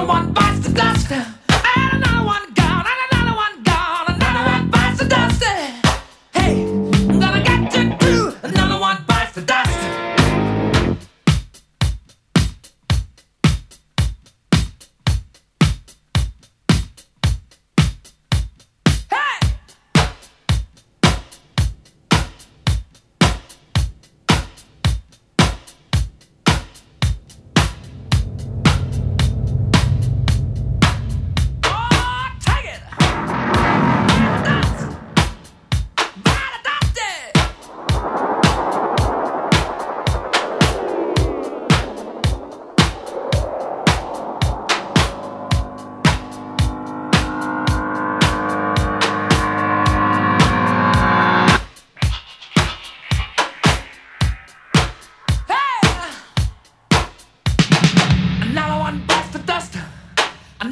Another one bites the dust.